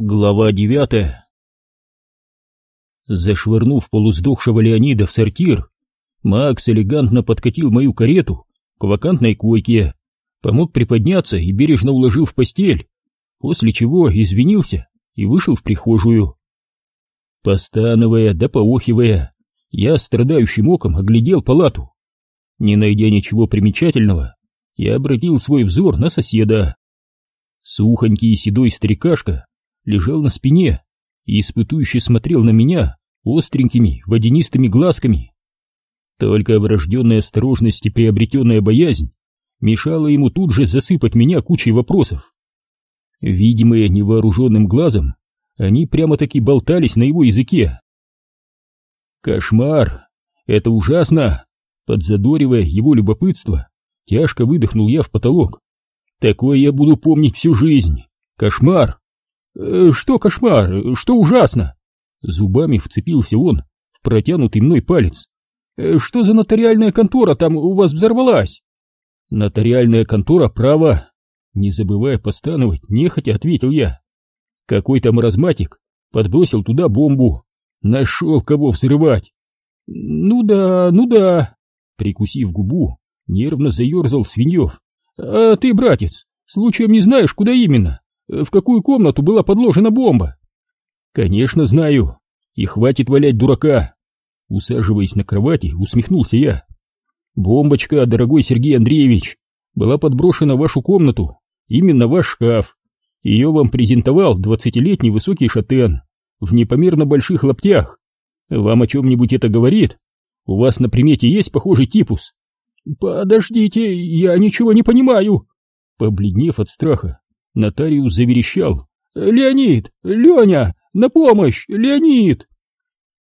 Глава девятая Зашвырнув полусдохшего Леонида в сортир, Макс элегантно подкатил мою карету к вакантной койке, помог приподняться и бережно уложил в постель, после чего извинился и вышел в прихожую. Постановая да поохивая, я страдающим оком оглядел палату. Не найдя ничего примечательного, я обратил свой взор на соседа. Сухонький и седой старикашка лежал на спине и испытующе смотрел на меня остренькими водянистыми глазками. Только врожденная осторожность и приобретенная боязнь мешала ему тут же засыпать меня кучей вопросов. Видимые невооруженным глазом, они прямо-таки болтались на его языке. «Кошмар! Это ужасно!» Подзадоривая его любопытство, тяжко выдохнул я в потолок. «Такое я буду помнить всю жизнь! Кошмар!» «Э, «Что кошмар? Что ужасно?» Зубами вцепился он в протянутый мной палец. «Э, «Что за нотариальная контора там у вас взорвалась?» «Нотариальная контора права!» Не забывая постановать, нехотя ответил я. Какой-то маразматик подбросил туда бомбу. Нашел кого взрывать. «Ну да, ну да!» Прикусив губу, нервно заерзал Свиньев. «А ты, братец, случаем не знаешь, куда именно? В какую комнату была подложена бомба. Конечно, знаю. И хватит валять дурака. Усаживаясь на кровати, усмехнулся я. Бомбочка, дорогой Сергей Андреевич, была подброшена в вашу комнату, именно ваш шкаф. Ее вам презентовал двадцатилетний высокий шатен в непомерно больших лаптях. Вам о чем-нибудь это говорит? У вас на примете есть похожий типус? Подождите, я ничего не понимаю. Побледнев от страха, Нотариус заверещал. «Леонид! Леня! На помощь! Леонид!»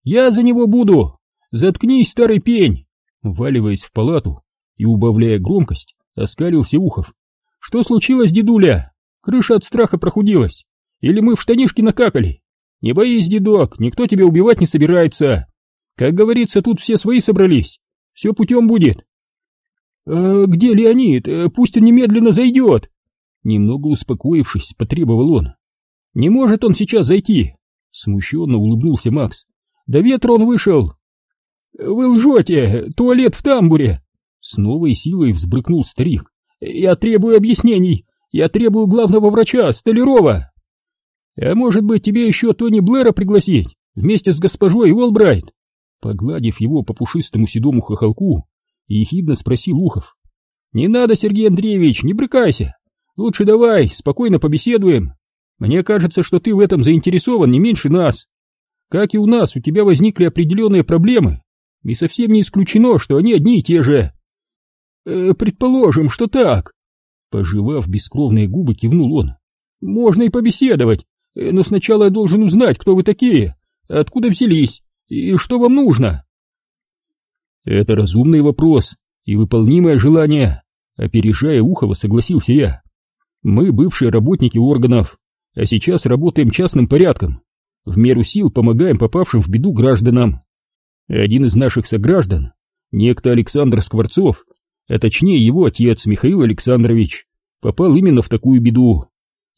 «Я за него буду! Заткнись, старый пень!» Валиваясь в палату и убавляя громкость, оскалился Ухов. «Что случилось, дедуля? Крыша от страха прохудилась? Или мы в штанишки накакали? Не боись, дедок, никто тебя убивать не собирается. Как говорится, тут все свои собрались. Все путем будет». «Э, «Где Леонид? Пусть он немедленно зайдет!» Немного успокоившись, потребовал он. «Не может он сейчас зайти!» Смущенно улыбнулся Макс. «До ветра он вышел!» «Вы лжете! Туалет в тамбуре!» С новой силой взбрыкнул старик. «Я требую объяснений! Я требую главного врача, Столярова!» «А может быть, тебе еще Тони Блэра пригласить? Вместе с госпожой Уолбрайт?» Погладив его по пушистому седому хохолку, ехидно спросил Ухов. «Не надо, Сергей Андреевич, не брыкайся! Лучше давай, спокойно побеседуем. Мне кажется, что ты в этом заинтересован не меньше нас. Как и у нас, у тебя возникли определенные проблемы, и совсем не исключено, что они одни и те же. Э, предположим, что так. Пожевав бескровные губы, кивнул он. Можно и побеседовать, э, но сначала я должен узнать, кто вы такие, откуда взялись и что вам нужно. Это разумный вопрос и выполнимое желание. Опережая Ухова, согласился я. Мы бывшие работники органов, а сейчас работаем частным порядком. В меру сил помогаем попавшим в беду гражданам. Один из наших сограждан, некто Александр Скворцов, а точнее его отец Михаил Александрович, попал именно в такую беду.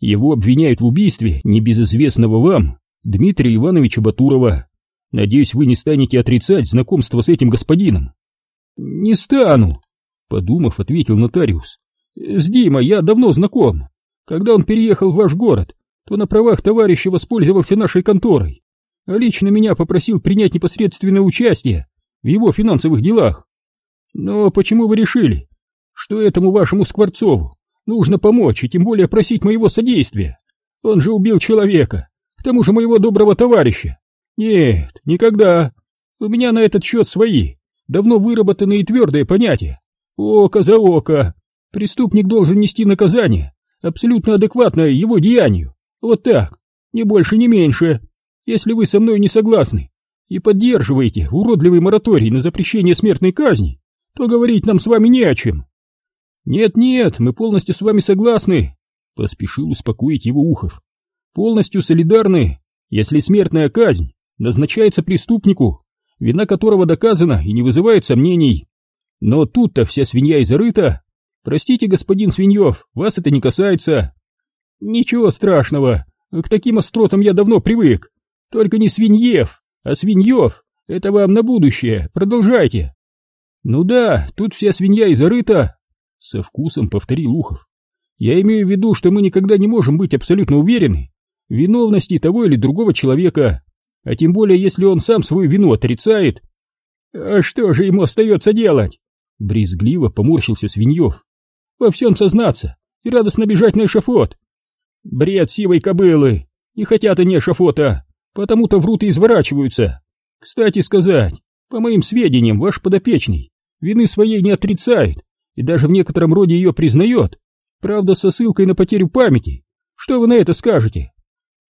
Его обвиняют в убийстве небезызвестного вам Дмитрия Ивановича Батурова. Надеюсь, вы не станете отрицать знакомство с этим господином. Не стану, подумав, ответил нотариус. С Димой я давно знаком. Когда он переехал в ваш город, то на правах товарища воспользовался нашей конторой, а лично меня попросил принять непосредственное участие в его финансовых делах. Но почему вы решили, что этому вашему Скворцову нужно помочь и тем более просить моего содействия? Он же убил человека, к тому же моего доброго товарища. Нет, никогда. У меня на этот счет свои, давно выработанные твердые понятия. Око за око, Преступник должен нести наказание, абсолютно адекватное его деянию. Вот так, ни больше, ни меньше. Если вы со мной не согласны и поддерживаете уродливый мораторий на запрещение смертной казни, то говорить нам с вами не о чем. Нет-нет, мы полностью с вами согласны, поспешил успокоить его Ухов. Полностью солидарны, если смертная казнь назначается преступнику, вина которого доказана и не вызывает сомнений. Но тут-то вся свинья и зарыта, Простите, господин Свиньев, вас это не касается. Ничего страшного, К таким остротам я давно привык. Только не свиньев, а свиньев. Это вам на будущее. Продолжайте. Ну да, тут вся свинья и зарыта. Со вкусом повторил Ухов. Я имею в виду, что мы никогда не можем быть абсолютно уверены в виновности того или другого человека, а тем более, если он сам свою вину отрицает. А что же ему остается делать? Брезгливо поморщился Свиньев. Во всем сознаться и радостно бежать на эшафот. Бред сивой кобылы. Не хотят они эшафота, потому-то врут и изворачиваются. Кстати сказать, по моим сведениям, ваш подопечный вины своей не отрицает и даже в некотором роде ее признает, правда со ссылкой на потерю памяти. Что вы на это скажете?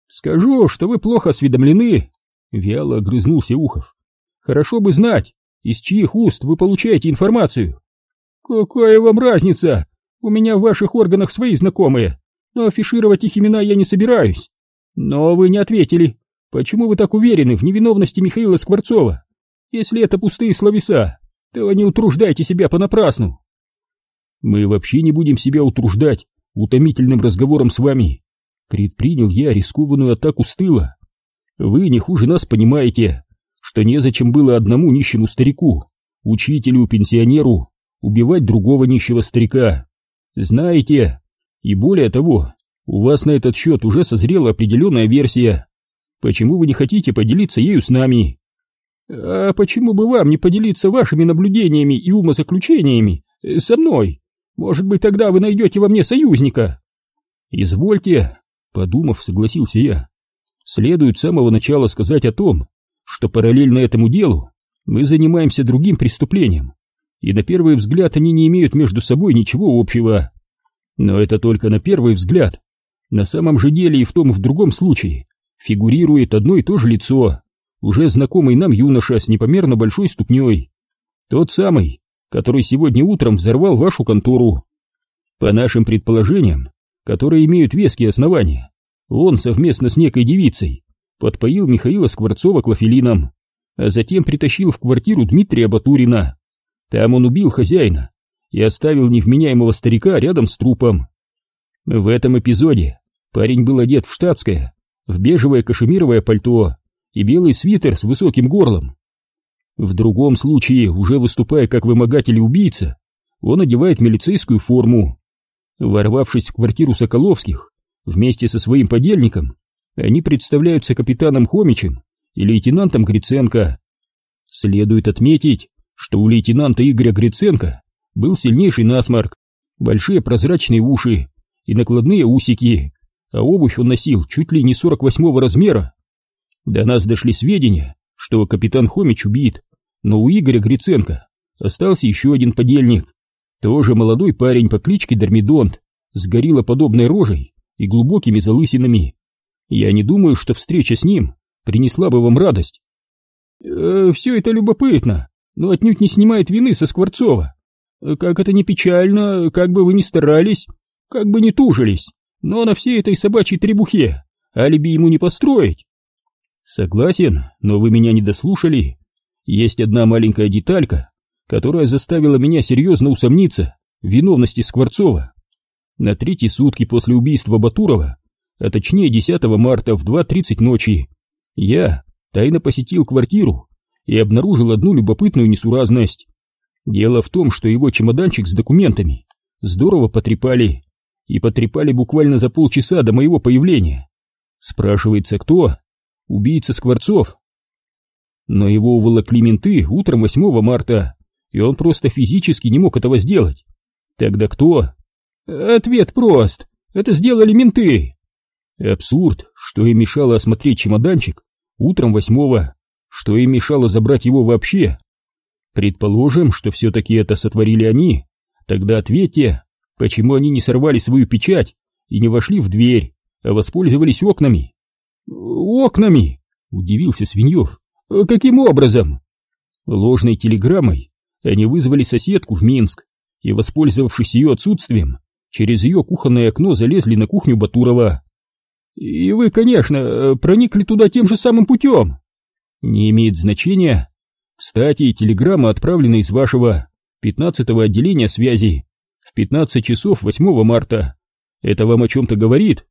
Скажу, что вы плохо осведомлены, вяло огрызнулся Ухов. Хорошо бы знать, из чьих уст вы получаете информацию. Какая вам разница? У меня в ваших органах свои знакомые, но афишировать их имена я не собираюсь. Но вы не ответили. Почему вы так уверены в невиновности Михаила Скворцова? Если это пустые словеса, то не утруждайте себя понапрасну. Мы вообще не будем себя утруждать утомительным разговором с вами. Предпринял я рискованную атаку с тыла. Вы не хуже нас понимаете, что незачем было одному нищему старику, учителю, пенсионеру, убивать другого нищего старика. Знаете, и более того, у вас на этот счет уже созрела определенная версия. Почему вы не хотите поделиться ею с нами? А почему бы вам не поделиться вашими наблюдениями и умозаключениями э, со мной? Может быть, тогда вы найдете во мне союзника? Извольте, подумав, согласился я. Следует с самого начала сказать о том, что параллельно этому делу мы занимаемся другим преступлением, и на первый взгляд они не имеют между собой ничего общего. Но это только на первый взгляд. На самом же деле и в том и в другом случае фигурирует одно и то же лицо, уже знакомый нам юноша с непомерно большой ступней. Тот самый, который сегодня утром взорвал вашу контору. По нашим предположениям, которые имеют веские основания, он совместно с некой девицей подпоил Михаила Скворцова клофелином, а затем притащил в квартиру Дмитрия Батурина. Там он убил хозяина и оставил невменяемого старика рядом с трупом. В этом эпизоде парень был одет в штатское, в бежевое кашемировое пальто и белый свитер с высоким горлом. В другом случае, уже выступая как вымогатель и убийца, он одевает милицейскую форму. Ворвавшись в квартиру Соколовских, вместе со своим подельником, они представляются капитаном Хомичем и лейтенантом Гриценко. Следует отметить, что у лейтенанта Игоря Гриценко был сильнейший насморк, большие прозрачные уши и накладные усики, а обувь он носил чуть ли не 48 размера. До нас дошли сведения, что капитан Хомич убит, но у Игоря Гриценко остался еще один подельник, тоже молодой парень по кличке Дормидонт, с гориллоподобной рожей и глубокими залысинами. Я не думаю, что встреча с ним принесла бы вам радость. Э, все это любопытно, но отнюдь не снимает вины со Скворцова. Как это не печально, как бы вы ни старались, как бы ни тужились, но на всей этой собачьей требухе алиби ему не построить. Согласен, но вы меня не дослушали. Есть одна маленькая деталька, которая заставила меня серьезно усомниться в виновности Скворцова. На третьи сутки после убийства Батурова, а точнее 10 марта в 2.30 ночи, я тайно посетил квартиру и обнаружил одну любопытную несуразность. Дело в том, что его чемоданчик с документами здорово потрепали, и потрепали буквально за полчаса до моего появления. Спрашивается, кто? Убийца Скворцов. Но его уволокли менты утром 8 марта, и он просто физически не мог этого сделать. Тогда кто? Ответ прост. Это сделали менты. Абсурд, что им мешало осмотреть чемоданчик утром восьмого, что им мешало забрать его вообще. Предположим, что все-таки это сотворили они, тогда ответьте, почему они не сорвали свою печать и не вошли в дверь, а воспользовались окнами. Окнами? Удивился Свиньев. Каким образом? Ложной телеграммой они вызвали соседку в Минск и, воспользовавшись ее отсутствием, через ее кухонное окно залезли на кухню Батурова. И вы, конечно, проникли туда тем же самым путем. Не имеет значения. Кстати, телеграмма отправлена из вашего 15-го отделения связи в 15 часов 8 марта. Это вам о чем-то говорит?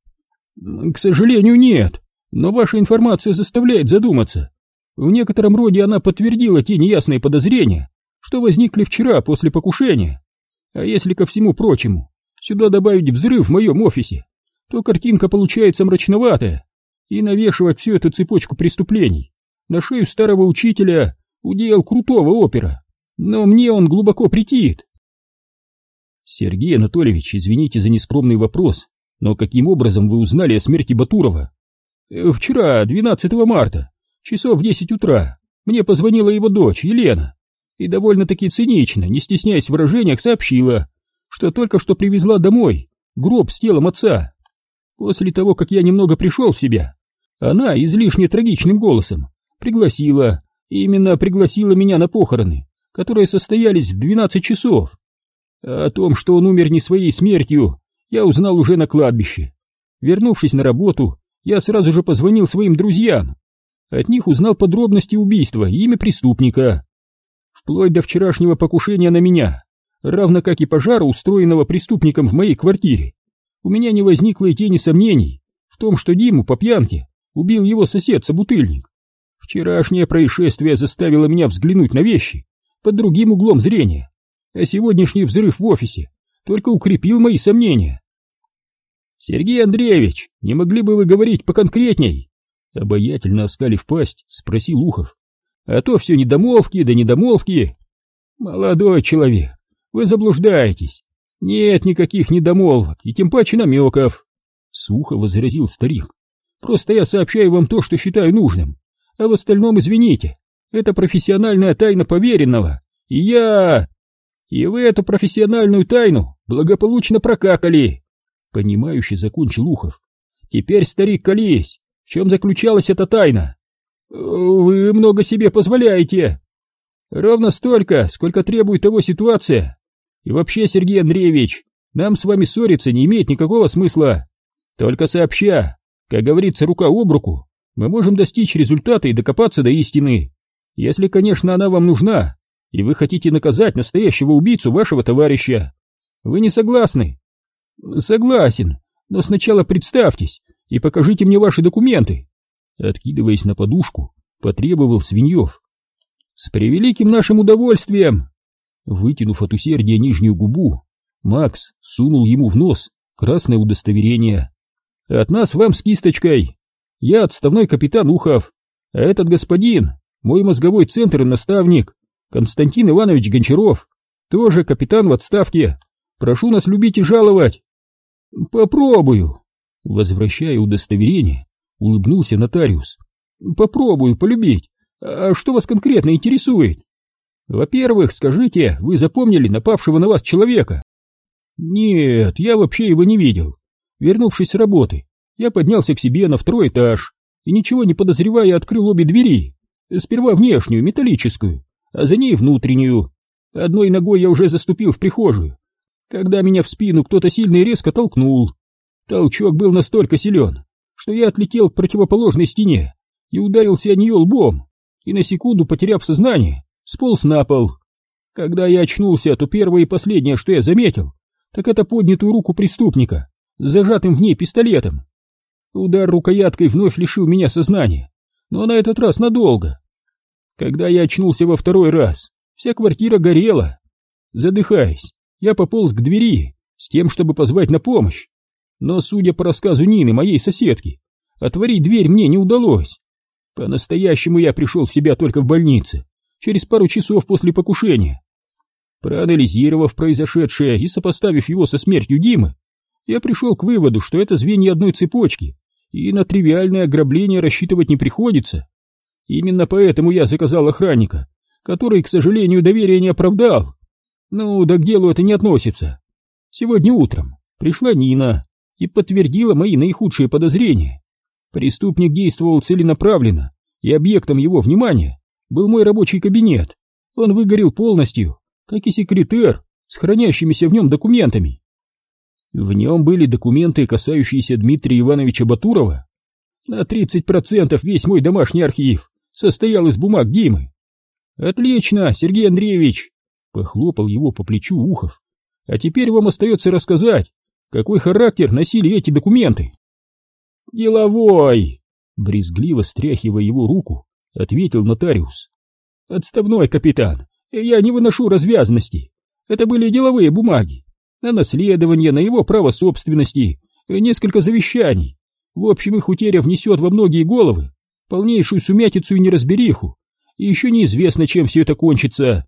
К сожалению, нет, но ваша информация заставляет задуматься. В некотором роде она подтвердила те неясные подозрения, что возникли вчера после покушения. А если ко всему прочему сюда добавить взрыв в моем офисе, то картинка получается мрачноватая, и навешивать всю эту цепочку преступлений на шею старого учителя удел крутого опера, но мне он глубоко претит. Сергей Анатольевич, извините за нескромный вопрос, но каким образом вы узнали о смерти Батурова? Э, вчера, 12 марта, часов в 10 утра, мне позвонила его дочь, Елена, и довольно-таки цинично, не стесняясь в выражениях, сообщила, что только что привезла домой гроб с телом отца. После того, как я немного пришел в себя, она излишне трагичным голосом пригласила, именно пригласила меня на похороны, которые состоялись в 12 часов. о том, что он умер не своей смертью, я узнал уже на кладбище. Вернувшись на работу, я сразу же позвонил своим друзьям. От них узнал подробности убийства и имя преступника. Вплоть до вчерашнего покушения на меня, равно как и пожара, устроенного преступником в моей квартире, у меня не возникло и тени сомнений в том, что Диму по пьянке убил его сосед-собутыльник. Вчерашнее происшествие заставило меня взглянуть на вещи под другим углом зрения, а сегодняшний взрыв в офисе только укрепил мои сомнения. «Сергей Андреевич, не могли бы вы говорить поконкретней?» Обаятельно оскалив пасть, спросил Ухов. «А то все недомолвки да недомолвки». «Молодой человек, вы заблуждаетесь. Нет никаких недомолвок и тем паче намеков», — сухо возразил старик. «Просто я сообщаю вам то, что считаю нужным, а в остальном извините, это профессиональная тайна поверенного, и я... И вы эту профессиональную тайну благополучно прокакали. Понимающе закончил Ухов. Теперь, старик, колись. В чем заключалась эта тайна? Вы много себе позволяете. Ровно столько, сколько требует того ситуация. И вообще, Сергей Андреевич, нам с вами ссориться не имеет никакого смысла. Только сообща, как говорится, рука об руку, мы можем достичь результата и докопаться до истины. Если, конечно, она вам нужна, и вы хотите наказать настоящего убийцу вашего товарища. Вы не согласны? Согласен, но сначала представьтесь и покажите мне ваши документы. Откидываясь на подушку, потребовал Свиньев. С превеликим нашим удовольствием. Вытянув от усердия нижнюю губу, Макс сунул ему в нос красное удостоверение. От нас вам с кисточкой. Я отставной капитан Ухов, а этот господин мой мозговой центр и наставник, Константин Иванович Гончаров, тоже капитан в отставке. Прошу нас любить и жаловать. Попробую. Возвращая удостоверение, улыбнулся нотариус. Попробую полюбить. А что вас конкретно интересует? Во-первых, скажите, вы запомнили напавшего на вас человека? Нет, я вообще его не видел. Вернувшись с работы, я поднялся к себе на второй этаж и, ничего не подозревая, открыл обе двери. Сперва внешнюю, металлическую, а за ней внутреннюю. Одной ногой я уже заступил в прихожую, когда меня в спину кто-то сильно и резко толкнул. Толчок был настолько силен, что я отлетел к противоположной стене и ударился о нее лбом, и на секунду, потеряв сознание, сполз на пол. Когда я очнулся, то первое и последнее, что я заметил, так это поднятую руку преступника, с зажатым в ней пистолетом. Удар рукояткой вновь лишил меня сознания, но на этот раз надолго. Когда я очнулся во второй раз, вся квартира горела. Задыхаясь, я пополз к двери с тем, чтобы позвать на помощь. Но, судя по рассказу Нины, моей соседки, отворить дверь мне не удалось. По-настоящему я пришел в себя только в больнице, через пару часов после покушения. Проанализировав произошедшее и сопоставив его со смертью Димы, я пришел к выводу, что это звенья одной цепочки, и на тривиальное ограбление рассчитывать не приходится. Именно поэтому я заказал охранника, который, к сожалению, доверия не оправдал. Ну, да к делу это не относится. Сегодня утром пришла Нина и подтвердила мои наихудшие подозрения. Преступник действовал целенаправленно, и объектом его внимания был мой рабочий кабинет. Он выгорел полностью, как и секретер с хранящимися в нем документами. В нем были документы, касающиеся Дмитрия Ивановича Батурова. На 30% весь мой домашний архив состоял из бумаг Димы. Отлично, Сергей Андреевич, похлопал его по плечу Ухов. А теперь вам остается рассказать, какой характер носили эти документы. Деловой! Брезгливо стряхивая его руку, ответил нотариус. Отставной капитан, я не выношу развязности. Это были деловые бумаги. На наследование, на его право собственности, несколько завещаний. В общем, их утеря внесет во многие головы полнейшую сумятицу и неразбериху. И еще неизвестно, чем все это кончится.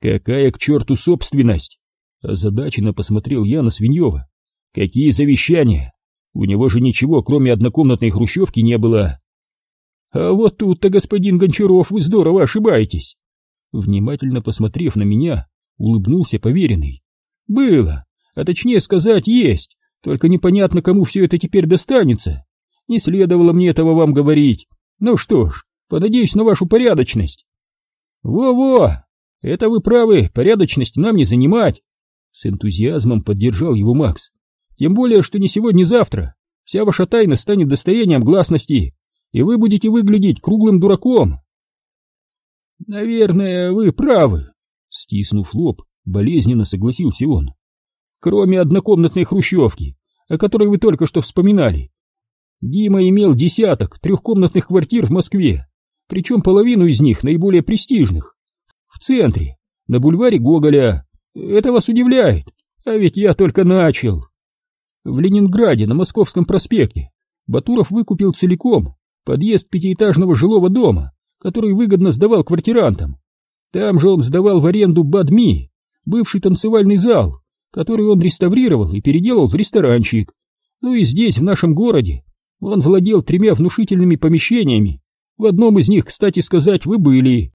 Какая к черту собственность? Озадаченно посмотрел я на Свиньева. Какие завещания? У него же ничего, кроме однокомнатной хрущевки, не было. А вот тут-то, господин Гончаров, вы здорово ошибаетесь. Внимательно посмотрев на меня, улыбнулся поверенный. Было, а точнее сказать, есть, только непонятно, кому все это теперь достанется. Не следовало мне этого вам говорить. Ну что ж, понадеюсь на вашу порядочность. Во-во, это вы правы, порядочность нам не занимать. С энтузиазмом поддержал его Макс. Тем более, что не сегодня-завтра. Вся ваша тайна станет достоянием гласности, и вы будете выглядеть круглым дураком. Наверное, вы правы. Стиснув лоб, болезненно согласился он. Кроме однокомнатной хрущевки, о которой вы только что вспоминали. Дима имел десяток трехкомнатных квартир в Москве, причем половину из них наиболее престижных. В центре, на бульваре Гоголя. Это вас удивляет? А ведь я только начал. В Ленинграде на Московском проспекте Батуров выкупил целиком подъезд пятиэтажного жилого дома, который выгодно сдавал квартирантам. Там же он сдавал в аренду Бадми, бывший танцевальный зал, который он реставрировал и переделал в ресторанчик. Ну и здесь, в нашем городе, он владел тремя внушительными помещениями. В одном из них, кстати сказать, вы были.